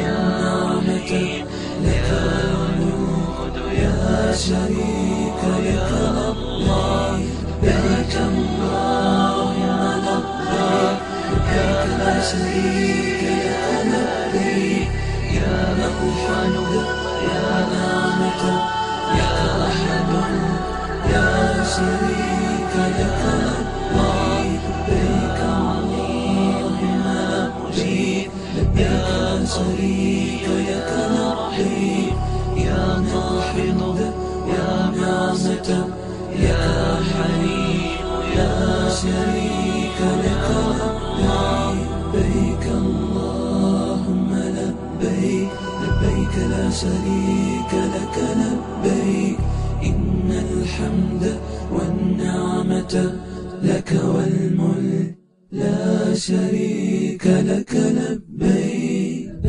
يا رحيم لك والملك يا شريك لك الله لبيك اللهم لبيك لبيك لا شريك لك لبيك يا غفران يا نعمة يا أحد يا شريك. لك لبيك يا يا نعمة يا حليم شريك لك لبيك اللهم لبيك لبيك لا شريك لك لبيك إن الحمد والنعمة لك والملك لا شريك لك لبيك